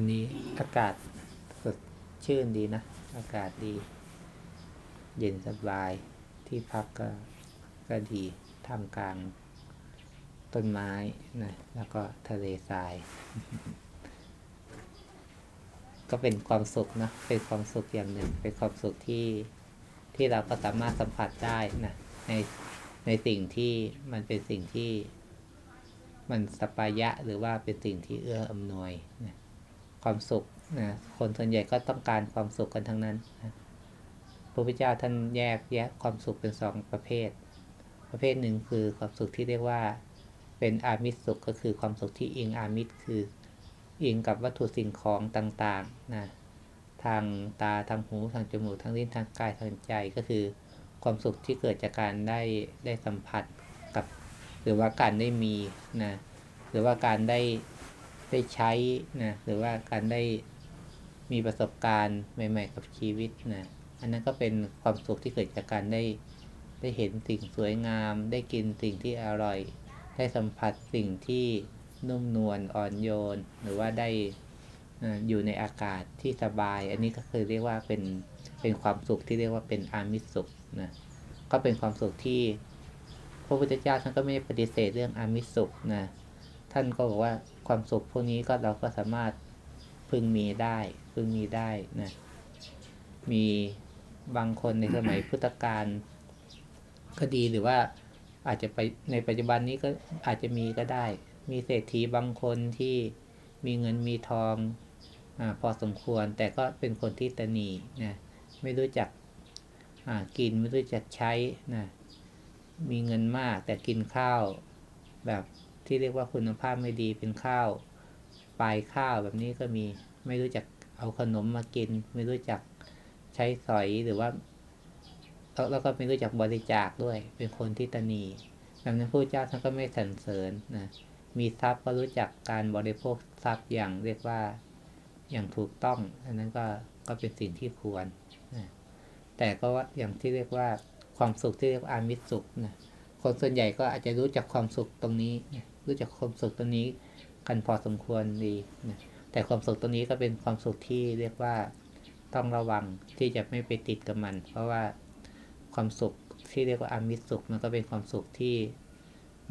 วันนี้อากาศสดชื่นดีนะ อากาศดี เย็นสบายที่พักก็ก็ดีท่ามกลาง ต้นไม้นะแล้วก็ทะเลทราย ก็เป็นความสุขนะเป็นความสุขอย่างหนึ่ง เป็นความสุขที่ที่เราก็สามารถสัมผัสได้นะในในสิ่งที่มันเป็นสิ่งที่มันสปายะหรือว่าเป็นสิ่งที่เอื้ออำนวยนะ ความสุขนะคนส่วนใหญ่ก็ต้องการความสุขกันทั้งนั้นนะพระพุทธเจ้าท่านแยกแยะความสุขเป็นสองประเภท ประเภทหนึ่งคือความสุขที่เรียกว่าเป็นอามิสสุขก็คือความสุขที่อิงอามิสคืออิงกับวัตถุสิ่งของต่างๆนะทางตาทางหูทางจมูกทางลิ้นทางกายทางใจก็คือ ความสุขที่เกิดจากการได้ได้สัมผัสกับ หรือว่าการได้มีนะหรือว่าการได้ ได้ใช้นะหรือว่าการได้มีประสบการณ์ใหม่ ๆ กับชีวิตนะอันนั้นก็เป็นความสุขที่เกิดจากการได้ได้เห็นสิ่งสวยงาม ได้กินสิ่งที่อร่อย ได้สัมผัสสิ่งที่นุ่มนวลอ่อนโยน หรือว่าได้อยู่ในอากาศที่สบาย อันนี้ก็คือเรียกว่าเป็นเป็นความสุขที่เรียกว่าเป็นอามิสุขนะก็เป็นความสุขที่พระพุทธเจ้าท่านก็ไม่ได้ปฏิเสธเรื่องอามิสุขนะ ท่านก็บอกว่าความสุขพวกนี้ก็เราก็สามารถพึงมีได้พึงมีได้นะมีบางคนในสมัยพุทธกาลก็ดีหรือว่าอาจจะไปในปัจจุบันนี้ก็อาจจะมีก็ได้ มีเศรษฐีบางคนที่มีเงินมีทองอพอสมควร แต่ก็เป็นคนที่ตนีนะไม่รู้จักกินไม่รู้จักใช้นะมีเงินมากแต่กินข้าวแบบ ที่เรียกว่าคุณภาพไม่ดีเป็นข้าวปลายข้าวแบบนี้ก็มีไม่รู้จักเอาขนมมากิน ไม่รู้จักใช้สอยหรือว่าแล้วก็ไม่รู้จักบริจาคด้วย เป็นคนที่ตนีแบบนั้นพระเจ้าท่านก็ไม่สรรเสริญนะมีทรัพย์ก็รู้จักการบริโภคทรัพย์อย่างเรียกว่าอย่างถูกต้อง อันนั้นก็ก็เป็นสิ่งที่ควรนะแต่ก็อย่างที่เรียกว่าความสุขที่เรียกว่าอามิสสุขนะคนส่วนใหญ่ก็อาจจะรู้จักความสุขตรงนี้ รู้จักความสุขตรงนี้กันพอสมควรดีนะแต่ความสุขตรงนี้ก็เป็นความสุขที่เรียกว่าต้องระวังที่จะไม่ไปติดกับมัน เพราะว่าความสุขที่เรียกว่าอามิสสุขมันก็เป็นความสุขที่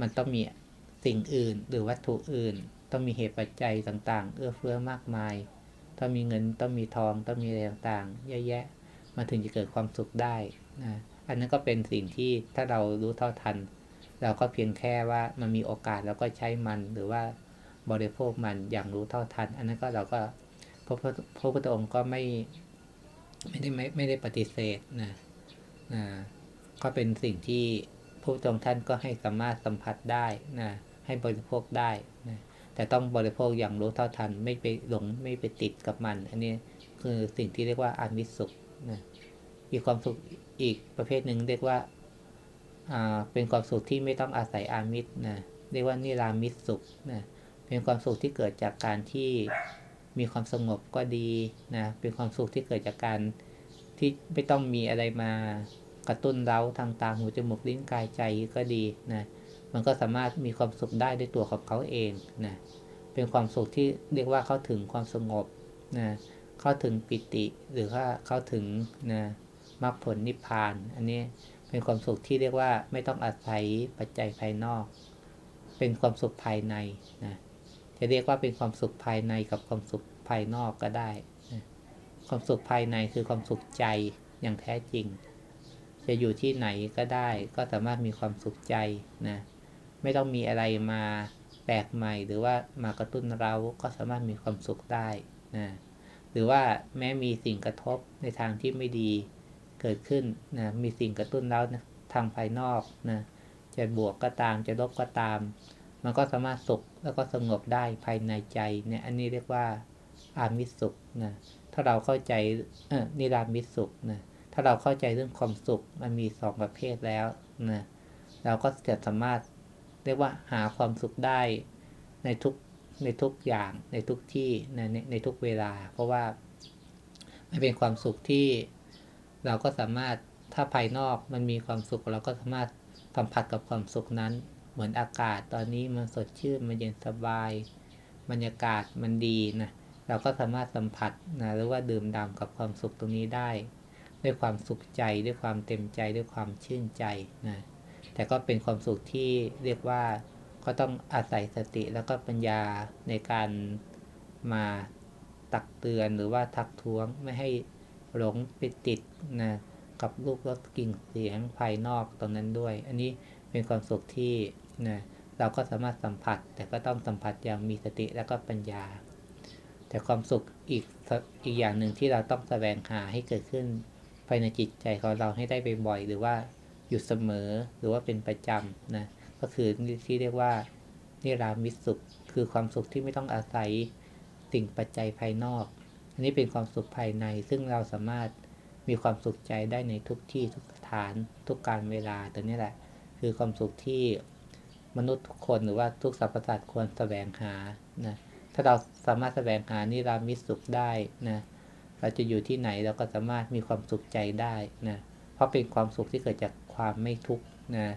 มันต้องมีสิ่งอื่น หรือวัตถุอื่น ต้องมีเหตุปัจจัยต่างๆ เอื้อเฟื้อมากมาย ต้องมีเงินต้องมีทองต้องมีอะไรต่างๆเยอะแยะมาถึงจะเกิดความสุขได้นะอันนั้นก็เป็นสิ่งที่ถ้าเรารู้เท่าทัน เราก็เพียงแค่ว่ามันมีโอกาสเราก็ใช้มันหรือว่าบริโภคมันอย่างรู้เท่าทัน อันนั้นก็เราก็พระพระพุทธองค์ก็ไม่ไม่ได้ไม่ไม่ได้ปฏิเสธนะนะก็เป็นสิ่งที่พระพุทธองค์ท่านก็ให้สามารถสัมผัสได้นะให้บริโภคได้นะแต่ต้องบริโภคอย่างรู้เท่าทัน ไม่ไปหลงไม่ไปติดกับมัน อันนี้คือสิ่งที่เรียกว่าอามิสุขนะอีความสุขอีกประเภทหนึ่งเรียกว่า เป็นความสุขที่ไม่ต้องอาศัยอามิตรนะเรียกว่านิรามิตสุขนะเป็นความสุขที่เกิดจากการที่มีความสงบก็ดีนะเป็นความสุขที่เกิดจากการที่ไม่ต้องมีอะไรมากระตุ้นเราทางตาหูจมูกลิ้นกายใจก็ดีนะมันก็สามารถมีความสุขได้ด้วยตัวของเขาเองนะเป็นความสุขที่เรียกว่าเข้าถึงความสงบนะเข้าถึงปิติหรือว่าเข้าถึงนะมรรคผลนิพพาน อันนี้ เป็นความสุขที่เรียกว่าไม่ต้องอาศัยปัจจัยภายนอก เป็นความสุขภายในนะจะเรียกว่าเป็นความสุขภายในกับความสุขภายนอกก็ได้นะความสุขภายในคือความสุขใจอย่างแท้จริง จะอยู่ที่ไหนก็ได้ ก็สามารถมีความสุขใจนะไม่ต้องมีอะไรมาแปลกใหม่ หรือว่ามากระตุ้นเราก็สามารถมีความสุขได้นะหรือว่าแม้มีสิ่งกระทบในทางที่ไม่ดี เกิดขึ้นนะมีสิ่งกระตุ้นเรานะทางภายนอกนะจะบวกก็ตามจะลบก็ตาม มันก็สามารถสุขแล้วก็สงบได้ภายในใจเนี่ยอันนี้เรียกว่าอามิสุขนะถ้าเราเข้าใจเออนิรามิสุขนะถ้าเราเข้าใจเรื่องความสุขมันมีสองประเภทแล้วนะเราก็จะสามารถเรียกว่าหาความสุขได้ในทุกในทุกอย่างในทุกที่ในในในทุกเวลา เพราะว่ามันเป็นความสุขที่ เราก็สามารถถ้าภายนอกมันมีความสุข เราก็สามารถสัมผัสกับความสุขนั้น เหมือนอากาศตอนนี้มันสดชื่นมันเย็นสบาย บรรยากาศมันดีนะเราก็สามารถสัมผัสนะหรือว่าดื่มด่ำกับความสุขตรงนี้ได้ ด้วยความสุขใจด้วยความเต็มใจด้วยความชื่นใจนะแต่ก็เป็นความสุขที่เรียกว่าก็ต้องอาศัยสติแล้วก็ปัญญาในการมาตักเตือนหรือว่าทักท้วงไม่ให้ หลงไปติดนะกับรูปรสกลิ่นเสียงภายนอกตรงนั้นด้วย อันนี้เป็นความสุขที่นะเราก็สามารถสัมผัส แต่ก็ต้องสัมผัสอย่างมีสติแล้วก็ปัญญา แต่ความสุขอีกอีกอย่างหนึ่งที่เราต้องแสวงหาให้เกิดขึ้นภายในจิตใจของเราให้ได้บ่อยๆหรือว่าอยู่เสมอหรือว่าเป็นประจำนะก็คือที่เรียกว่านิรามิสุข คือความสุขที่ไม่ต้องอาศัยสิ่งปัจจัยภายนอก อันนี้เป็นความสุขภายใน ซึ่งเราสามารถมีความสุขใจได้ในทุกที่ทุกสถานทุกการเวลาตัวนี้แหละ คือความสุขที่มนุษย์ทุกคนหรือว่าทุกสรรพสัตว์ควรแสวงหานะถ้าเราสามารถแสวงหานิรามิตสุขได้นะเราจะอยู่ที่ไหนเราก็สามารถมีความสุขใจได้นะเพราะเป็นความสุขที่เกิดจากความไม่ทุกข์นะ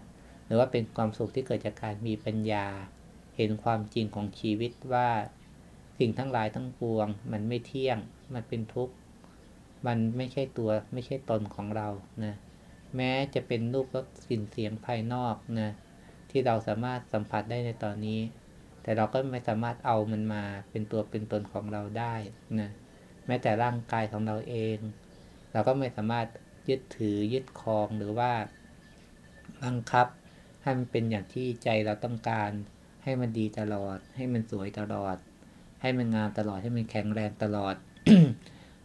หรือว่าเป็นความสุขที่เกิดจากการมีปัญญา เห็นความจริงของชีวิตว่า สิ่งทั้งหลายทั้งปวง มันไม่เที่ยง มันเป็นทุกข์ มันไม่ใช่ตัวไม่ใช่ตนของเรานะแม้จะเป็นรูปรสกลิ่นเสียงภายนอกนะที่เราสามารถสัมผัสได้ในตอนนี้ แต่เราก็ไม่สามารถเอามันมาเป็นตัวเป็นตนของเราได้นะแม้แต่ร่างกายของเราเอง เราก็ไม่สามารถยึดถือยึดครองหรือว่าบังคับให้มันเป็นอย่างที่ใจเราต้องการ ให้มันดีตลอด ให้มันสวยตลอด ให้มันงามตลอดให้มันแข็งแรงตลอด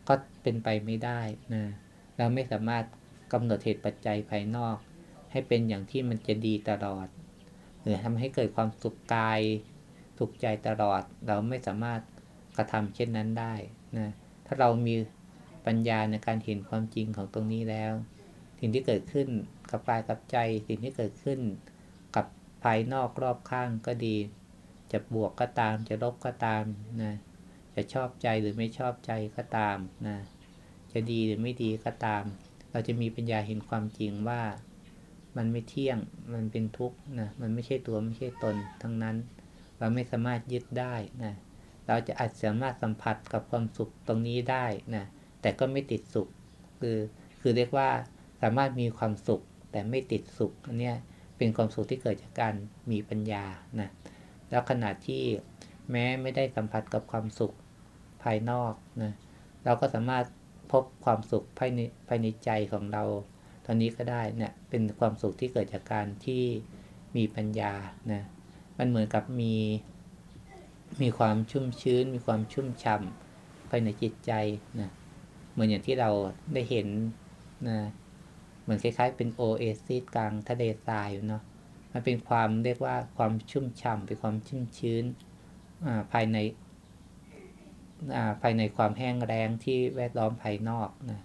ก็เป็นไปไม่ได้นะเราไม่สามารถกำหนดเหตุปัจจัยภายนอก ให้เป็นอย่างที่มันจะดีตลอด หรือทำให้เกิดความสุขกายสุขใจตลอด เราไม่สามารถกระทำเช่นนั้นได้นะถ้าเรามีปัญญาในการเห็นความจริงของตรงนี้แล้ว สิ่งที่เกิดขึ้นกับกายกับใจ สิ่งที่เกิดขึ้นกับภายนอกรอบข้างก็ดี จะบวกก็ตาม จะลบก็ตามนะจะชอบใจหรือไม่ชอบใจก็ตามนะจะดีหรือไม่ดีก็ตาม เราจะมีปัญญาเห็นความจริงว่ามันไม่เที่ยงมันเป็นทุกข์นะมันไม่ใช่ตัวไม่ใช่ตน ทั้งนั้น เราไม่สามารถยึดได้นะเราจะอาจสามารถสัมผัสกับความสุขตรงนี้ได้นะแต่ก็ไม่ติดสุข คือคือเรียกว่าสามารถมีความสุขแต่ไม่ติดสุขอันนี้เป็นความสุขที่เกิดจากการมีปัญญานะ แล้วขณะที่แม้ไม่ได้สัมผัสกับความสุขภายนอกนะเราก็สามารถพบความสุขภายในภายในใจของเรา ตอนนี้ก็ได้เนี่ยเป็นความสุขที่เกิดจากการที่มีปัญญานะมันเหมือนกับมี มีความชุ่มชื้น มีความชุ่มฉ่ำภายในจิตใจนะเหมือนอย่างที่เราได้เห็นนะเหมือนคล้ายๆ เป็นโอเอซิสกลางทะเลทรายเนาะ มันเป็นความเรียกว่าความชุ่มฉ่ำเป็นความชุ่มชื้นภายในภายในความแห้งแล้งที่แวดล้อมภายนอกนะ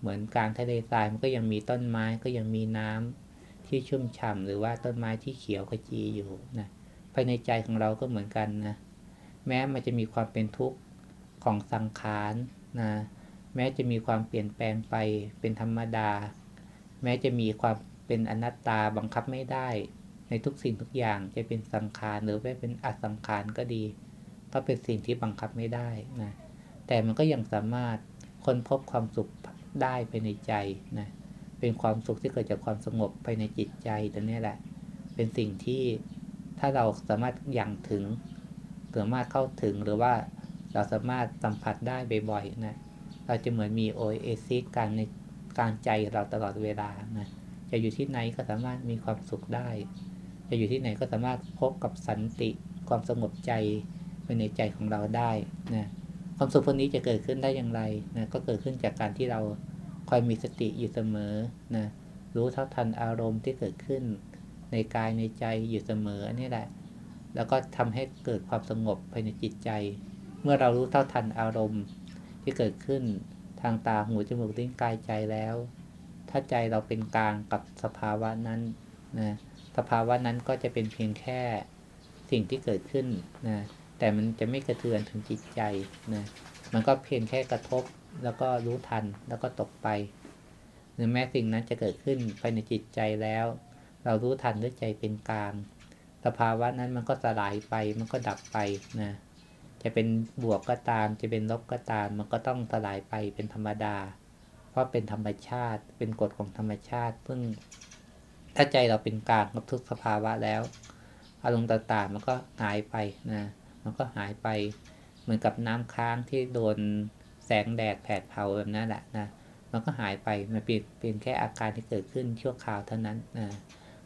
เหมือนกางทะเลทรายมันก็ยังมีต้นไม้ก็ยังมีน้ำที่ชุ่มฉ่าหรือว่าต้นไม้ที่เขียวขจีอยู่นะภายในใจของเราก็เหมือนกันนะแม้มันจะมีความเป็นทุกข์ของสังขารนะแม้จะมีความเปลี่ยนแปลงไปเป็นธรรมดา แม้จะมีความเป็นอนัตตาบังคับไม่ได้ ในทุกสิ่งทุกอย่างจะเป็นสังขารหรือว่เป็นอสังขารก็ดี ก็เป็นสิ่งที่บังคับไม่ได้นะแต่มันก็ยังสามารถค้นพบความสุขได้ไปในใจนะเป็นความสุขที่เกิดจากความสงบไปในจิตใจตัวนี้แหละ เป็นสิ่งที่ถ้าเราสามารถยังถึงสามารถเข้าถึงหรือว่าเราสามารถสัมผัสได้บ่อยๆนะเราจะเหมือนมีโอเอซิสการในการใจเราตลอดเวลานะจะอยู่ที่ไหนก็สามารถมีความสุขได้ จะอยู่ที่ไหนก็สามารถพบกับสันติความสงบใจไปในใจของเราได้นะความสุขพวกนี้จะเกิดขึ้นได้อย่างไรนะก็เกิดขึ้นจากการที่เราคอยมีสติอยู่เสมอนะรู้เท่าทันอารมณ์ที่เกิดขึ้น ในกายในใจอยู่เสมอนี่แหละ แล้วก็ทำให้เกิดความสงบภายในจิตใจ เมื่อเรารู้เท่าทันอารมณ์ที่เกิดขึ้นทางตาหูจมูกลิ้นกายใจแล้ว ถ้าใจเราเป็นกลางกับสภาวะนั้นนะ สภาวะนั้นก็จะเป็นเพียงแค่สิ่งที่เกิดขึ้นนะแต่มันจะไม่กระเทือนถึงจิตใจนะมันก็เพียงแค่กระทบแล้วก็รู้ทันแล้วก็ตกไป หรือแม้สิ่งนั้นจะเกิดขึ้นภายในจิตใจแล้ว เรารู้ทันด้วยใจเป็นกลาง สภาวะนั้นมันก็สลายไป มันก็ดับไปนะจจะเป็นบวกก็ตาม จะเป็นลบก็ตาม มันก็ต้องสลายไปเป็นธรรมดา เพราะเป็นธรรมชาติ เป็นกฎของธรรมชาติ ซึ่ง ถ้าใจเราเป็นกลางกับทุกสภาวะแล้ว อารมณ์ต่างๆมันก็หายไปนะมันก็หายไปเหมือนกับน้ำค้างที่โดนแสงแดดแผดเผาแบบนั้นแหละนะมันก็หายไปมันเป็นเป็นแค่อาการที่เกิดขึ้นชั่วคราวเท่านั้นนะ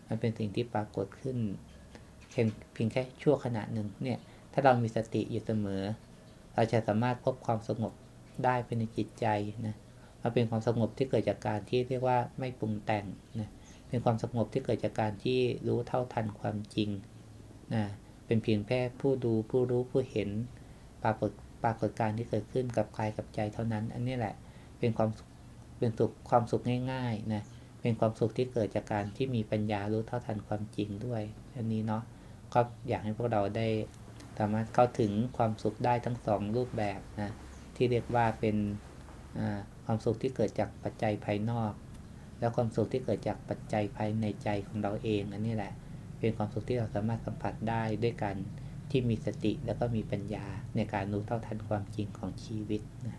มันเป็นสิ่งที่ปรากฏขึ้นเพียงเพียงแค่ชั่วขณะหนึ่งเนี่ย ถ้าเรามีสติอยู่เสมอ เราจะสามารถพบความสงบได้ภายในจิตใจนะมันเป็นความสงบที่เกิดจากการที่เรียกว่าไม่ปรุงแต่งนะ เป็นความสงบที่เกิดจากการที่รู้เท่าทันความจริงนะเป็นเพียงแค่ผู้ดูผู้รู้ผู้เห็นปรากฏปรากฏการที่เกิดขึ้นกับกายกับใจเท่านั้น อันนี้แหละเป็นความเป็นสุขความสุขง่ายๆนะเป็นความสุขที่เกิดจากการที่มีปัญญารู้เท่าทันความจริงด้วย อันนี้เนาะก็อยากให้พวกเราได้สามารถเข้าถึงความสุขได้ทั้งสองรูปแบบนะที่เรียกว่าเป็นความสุขที่เกิดจากปัจจัยภายนอก แล้วความสุขที่เกิดจากปัจจัยภายในใจของเราเองอันนี้แหละ เป็นความสุขที่เราสามารถสัมผัสได้ด้วยกันที่มีสติแล้วก็มีปัญญาในการรู้เท่าทันความจริงของชีวิตนะ